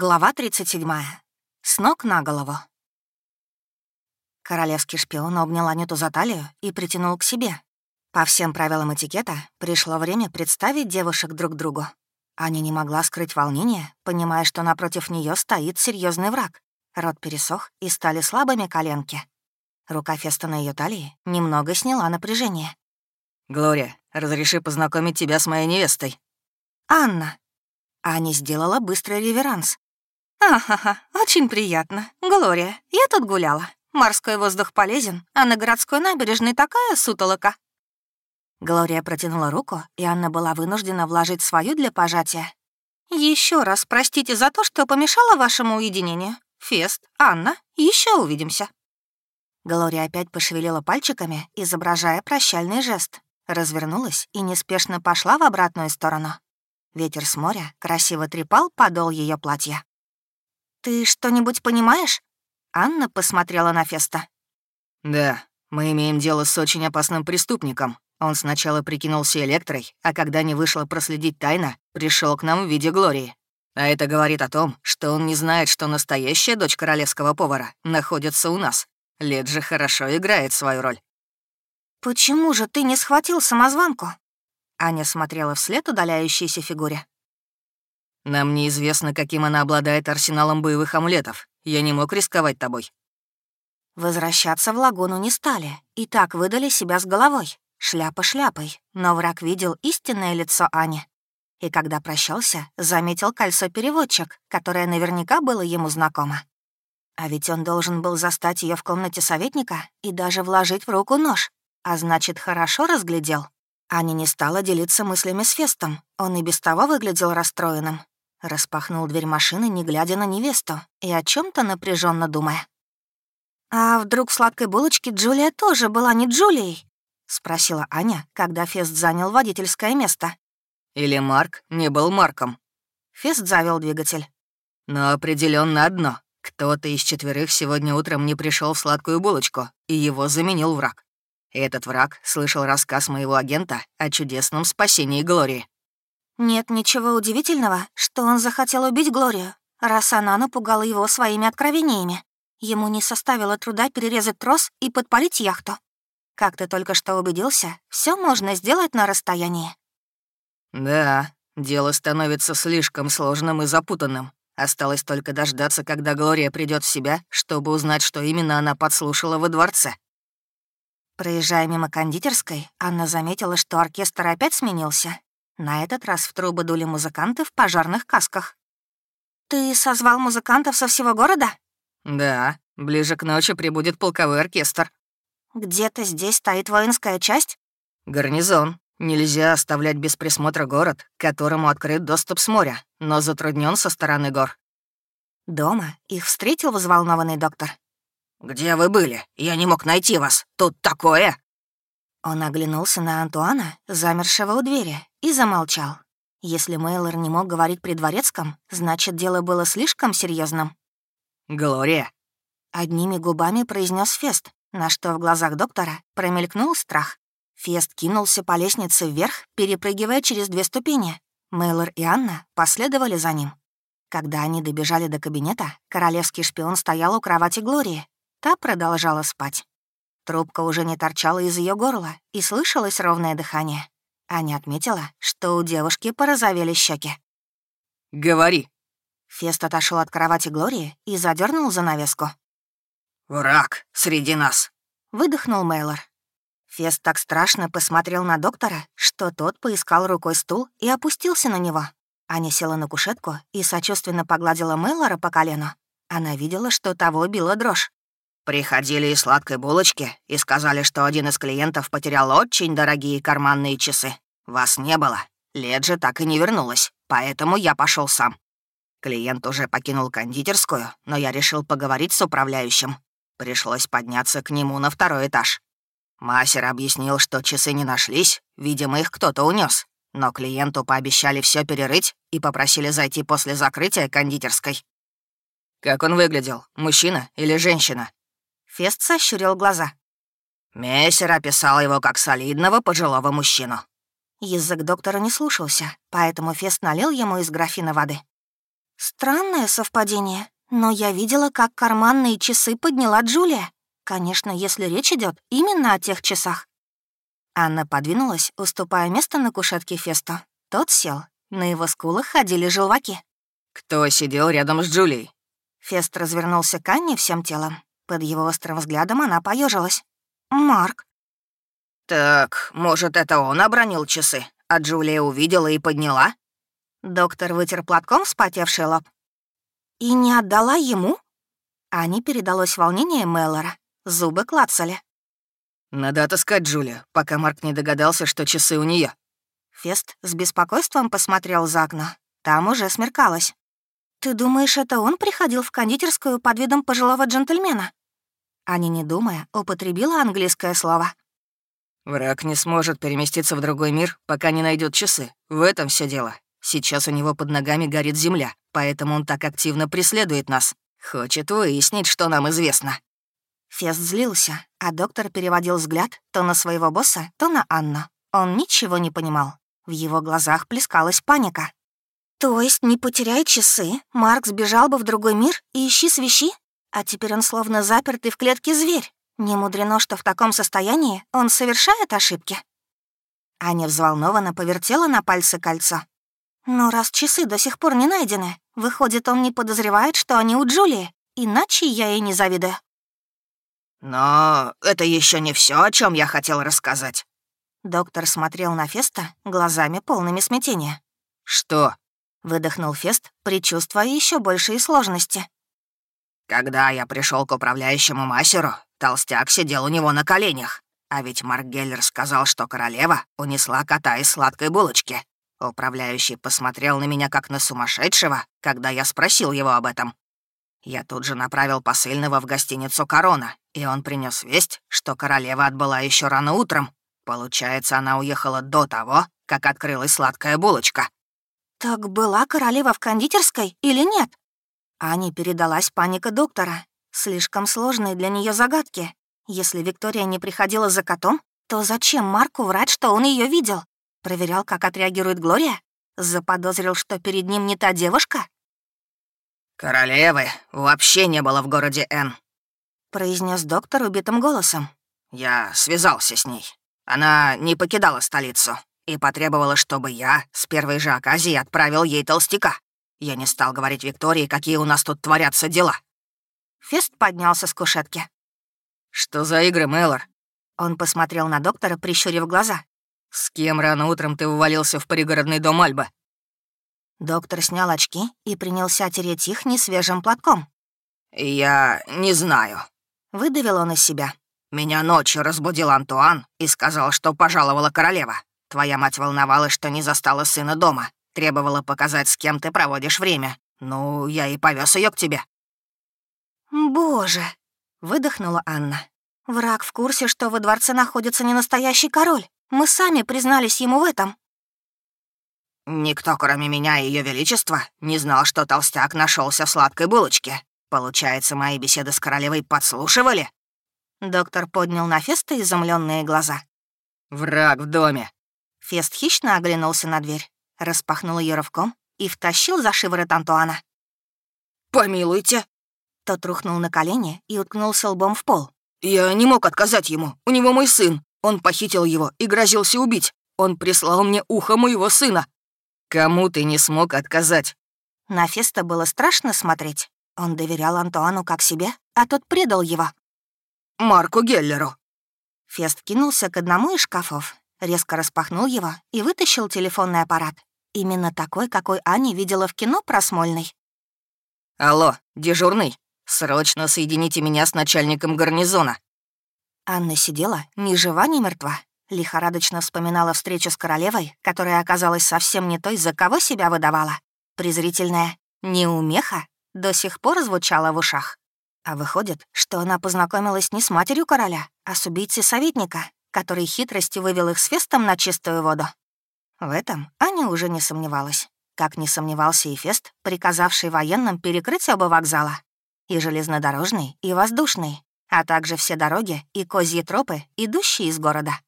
Глава 37. С ног на голову. Королевский шпион обнял Анюту за талию и притянул к себе. По всем правилам этикета пришло время представить девушек друг другу. Аня не могла скрыть волнение, понимая, что напротив нее стоит серьезный враг. Рот пересох, и стали слабыми коленки. Рука Феста на ее талии немного сняла напряжение. «Глория, разреши познакомить тебя с моей невестой». «Анна». Аня сделала быстрый реверанс, «Ага, очень приятно. Глория, я тут гуляла. Морской воздух полезен, а на городской набережной такая сутолока». Глория протянула руку, и Анна была вынуждена вложить свою для пожатия. Еще раз простите за то, что помешала вашему уединению. Фест, Анна, еще увидимся». Глория опять пошевелила пальчиками, изображая прощальный жест. Развернулась и неспешно пошла в обратную сторону. Ветер с моря красиво трепал подол ее платья. «Ты что-нибудь понимаешь?» Анна посмотрела на Феста. «Да, мы имеем дело с очень опасным преступником. Он сначала прикинулся электрой, а когда не вышло проследить тайно, пришел к нам в виде Глории. А это говорит о том, что он не знает, что настоящая дочь королевского повара находится у нас. Лед же хорошо играет свою роль». «Почему же ты не схватил самозванку?» Аня смотрела вслед удаляющейся фигуре. Нам неизвестно, каким она обладает арсеналом боевых амулетов. Я не мог рисковать тобой». Возвращаться в лагуну не стали, и так выдали себя с головой. Шляпа шляпой, но враг видел истинное лицо Ани. И когда прощался, заметил кольцо-переводчик, которое наверняка было ему знакомо. А ведь он должен был застать ее в комнате советника и даже вложить в руку нож. А значит, хорошо разглядел. Аня не стала делиться мыслями с Фестом. Он и без того выглядел расстроенным. Распахнул дверь машины, не глядя на невесту, и о чем то напряженно думая. «А вдруг в сладкой булочке Джулия тоже была не Джулией?» — спросила Аня, когда Фест занял водительское место. «Или Марк не был Марком?» Фест завел двигатель. «Но определенно одно. Кто-то из четверых сегодня утром не пришел в сладкую булочку, и его заменил враг. Этот враг слышал рассказ моего агента о чудесном спасении Глории. Нет ничего удивительного, что он захотел убить Глорию, раз она напугала его своими откровениями. Ему не составило труда перерезать трос и подпалить яхту. Как ты только что убедился, все можно сделать на расстоянии. Да, дело становится слишком сложным и запутанным. Осталось только дождаться, когда Глория придет в себя, чтобы узнать, что именно она подслушала во дворце. Проезжая мимо кондитерской, Анна заметила, что оркестр опять сменился. На этот раз в трубы дули музыканты в пожарных касках. «Ты созвал музыкантов со всего города?» «Да, ближе к ночи прибудет полковой оркестр». «Где-то здесь стоит воинская часть?» «Гарнизон. Нельзя оставлять без присмотра город, которому открыт доступ с моря, но затруднен со стороны гор». Дома их встретил взволнованный доктор. «Где вы были? Я не мог найти вас. Тут такое!» Он оглянулся на Антуана, замершего у двери, и замолчал. Если Мейлор не мог говорить при дворецком, значит, дело было слишком серьезным. «Глория!» Одними губами произнес Фест, на что в глазах доктора промелькнул страх. Фест кинулся по лестнице вверх, перепрыгивая через две ступени. Мейлор и Анна последовали за ним. Когда они добежали до кабинета, королевский шпион стоял у кровати Глории, Та продолжала спать. Трубка уже не торчала из ее горла, и слышалось ровное дыхание. Аня отметила, что у девушки порозовели щеки. «Говори». Фест отошел от кровати Глории и задернул занавеску. «Враг среди нас», — выдохнул Мейлор. Фест так страшно посмотрел на доктора, что тот поискал рукой стул и опустился на него. Аня села на кушетку и сочувственно погладила Мейлора по колену. Она видела, что того била дрожь. Приходили из сладкой булочки и сказали, что один из клиентов потерял очень дорогие карманные часы. Вас не было. Леджи так и не вернулась, поэтому я пошел сам. Клиент уже покинул кондитерскую, но я решил поговорить с управляющим. Пришлось подняться к нему на второй этаж. Мастер объяснил, что часы не нашлись, видимо, их кто-то унес. Но клиенту пообещали все перерыть и попросили зайти после закрытия кондитерской. «Как он выглядел? Мужчина или женщина?» Фест сощурил глаза. Мессер описал его как солидного пожилого мужчину. Язык доктора не слушался, поэтому Фест налил ему из графина воды. Странное совпадение, но я видела, как карманные часы подняла Джулия. Конечно, если речь идет именно о тех часах. Анна подвинулась, уступая место на кушетке Фесту. Тот сел. На его скулах ходили желваки. «Кто сидел рядом с Джулией?» Фест развернулся к Анне всем телом. Под его острым взглядом она поежилась. «Марк». «Так, может, это он обронил часы, а Джулия увидела и подняла?» Доктор вытер платком вспотевший лоб. «И не отдала ему?» Ане передалось волнение Меллора. Зубы клацали. «Надо отыскать Джулию, пока Марк не догадался, что часы у нее. Фест с беспокойством посмотрел за окно. Там уже смеркалось. «Ты думаешь, это он приходил в кондитерскую под видом пожилого джентльмена?» Аня, не думая, употребила английское слово. «Враг не сможет переместиться в другой мир, пока не найдет часы. В этом все дело. Сейчас у него под ногами горит земля, поэтому он так активно преследует нас. Хочет выяснить, что нам известно». Фест злился, а доктор переводил взгляд то на своего босса, то на Анну. Он ничего не понимал. В его глазах плескалась паника. «То есть, не потеряй часы, Марк сбежал бы в другой мир и ищи свищи? А теперь он словно запертый в клетке зверь. Не мудрено, что в таком состоянии он совершает ошибки». Аня взволнованно повертела на пальце кольцо. «Но раз часы до сих пор не найдены, выходит, он не подозревает, что они у Джулии, иначе я ей не завидую». Но это еще не все, о чем я хотел рассказать. Доктор смотрел на Феста глазами полными смятения. «Что?» — выдохнул Фест, предчувствуя еще большие сложности. «Когда я пришел к управляющему мастеру, толстяк сидел у него на коленях. А ведь Марк Геллер сказал, что королева унесла кота из сладкой булочки. Управляющий посмотрел на меня как на сумасшедшего, когда я спросил его об этом. Я тут же направил посыльного в гостиницу «Корона», и он принес весть, что королева отбыла еще рано утром. Получается, она уехала до того, как открылась сладкая булочка. «Так была королева в кондитерской или нет?» Ане передалась паника доктора. Слишком сложные для нее загадки. Если Виктория не приходила за котом, то зачем Марку врать, что он ее видел? Проверял, как отреагирует Глория? Заподозрил, что перед ним не та девушка? «Королевы вообще не было в городе Н», — произнес доктор убитым голосом. «Я связался с ней. Она не покидала столицу и потребовала, чтобы я с первой же оказии отправил ей толстяка. Я не стал говорить Виктории, какие у нас тут творятся дела». Фест поднялся с кушетки. «Что за игры, Мэллор?» Он посмотрел на доктора, прищурив глаза. «С кем рано утром ты увалился в пригородный дом Альба?» Доктор снял очки и принялся тереть их несвежим платком. «Я не знаю», — выдавил он из себя. «Меня ночью разбудил Антуан и сказал, что пожаловала королева. Твоя мать волновалась, что не застала сына дома. Требовала показать, с кем ты проводишь время. Ну, я и повез ее к тебе». «Боже!» — выдохнула Анна. «Враг в курсе, что во дворце находится не настоящий король. Мы сами признались ему в этом». Никто, кроме меня и Ее Величества, не знал, что толстяк нашелся в сладкой булочке. Получается, мои беседы с королевой подслушивали?» Доктор поднял на Феста изумленные глаза. «Враг в доме!» Фест хищно оглянулся на дверь, распахнул ее рывком и втащил за шиворот Антуана. «Помилуйте!» Тот рухнул на колени и уткнулся лбом в пол. «Я не мог отказать ему. У него мой сын. Он похитил его и грозился убить. Он прислал мне ухо моего сына. «Кому ты не смог отказать?» На Феста было страшно смотреть. Он доверял Антуану как себе, а тот предал его. «Марку Геллеру». Фест кинулся к одному из шкафов, резко распахнул его и вытащил телефонный аппарат. Именно такой, какой Аня видела в кино про Смольный. «Алло, дежурный, срочно соедините меня с начальником гарнизона». Анна сидела ни жива, ни мертва, Лихорадочно вспоминала встречу с королевой, которая оказалась совсем не той, за кого себя выдавала. Презрительная «неумеха» до сих пор звучала в ушах. А выходит, что она познакомилась не с матерью короля, а с убийцей советника, который хитростью вывел их с Фестом на чистую воду. В этом Аня уже не сомневалась. Как не сомневался и Фест, приказавший военным перекрыть оба вокзала. И железнодорожный, и воздушный, а также все дороги и козьи тропы, идущие из города.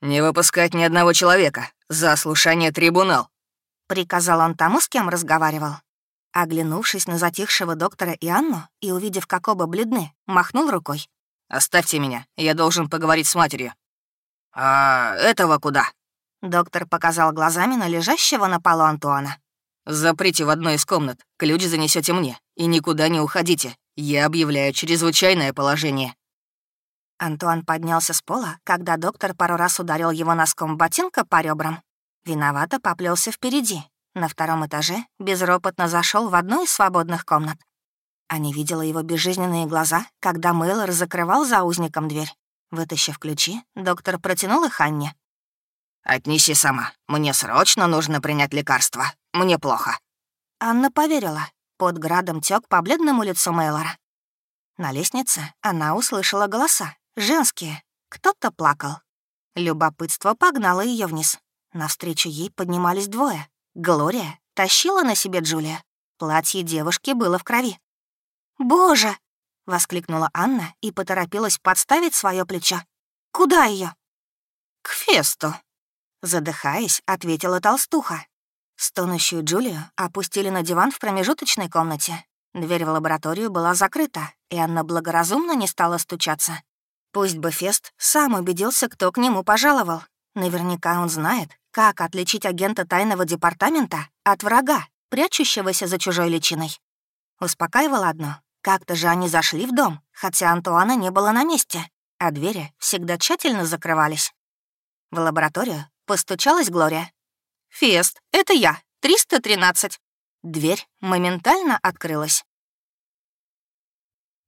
«Не выпускать ни одного человека. За слушание трибунал», — приказал он тому, с кем разговаривал. Оглянувшись на затихшего доктора и Анну и увидев, как оба бледны, махнул рукой. «Оставьте меня, я должен поговорить с матерью». «А этого куда?» Доктор показал глазами на лежащего на полу Антуана. «Заприте в одной из комнат, ключ занесете мне, и никуда не уходите. Я объявляю чрезвычайное положение». Антуан поднялся с пола, когда доктор пару раз ударил его носком ботинка по ребрам. Виновато поплелся впереди. На втором этаже безропотно зашел в одну из свободных комнат. Они видела его безжизненные глаза, когда Мейлор закрывал за узником дверь. Вытащив ключи, доктор протянул их Анне. «Отнеси сама. Мне срочно нужно принять лекарство. Мне плохо». Анна поверила. Под градом тек по бледному лицу Мейлора. На лестнице она услышала голоса. Женские. Кто-то плакал. Любопытство погнало ее вниз. Навстречу ей поднимались двое. Глория тащила на себе Джулия. Платье девушки было в крови. «Боже!» — воскликнула Анна и поторопилась подставить свое плечо. «Куда ее? «К Фесту», — задыхаясь, ответила толстуха. Стонущую Джулию опустили на диван в промежуточной комнате. Дверь в лабораторию была закрыта, и Анна благоразумно не стала стучаться. Пусть бы Фест сам убедился, кто к нему пожаловал. Наверняка он знает, как отличить агента тайного департамента от врага, прячущегося за чужой личиной. Успокаивало одно. Как-то же они зашли в дом, хотя Антуана не было на месте, а двери всегда тщательно закрывались. В лабораторию постучалась Глория. «Фест, это я, 313». Дверь моментально открылась.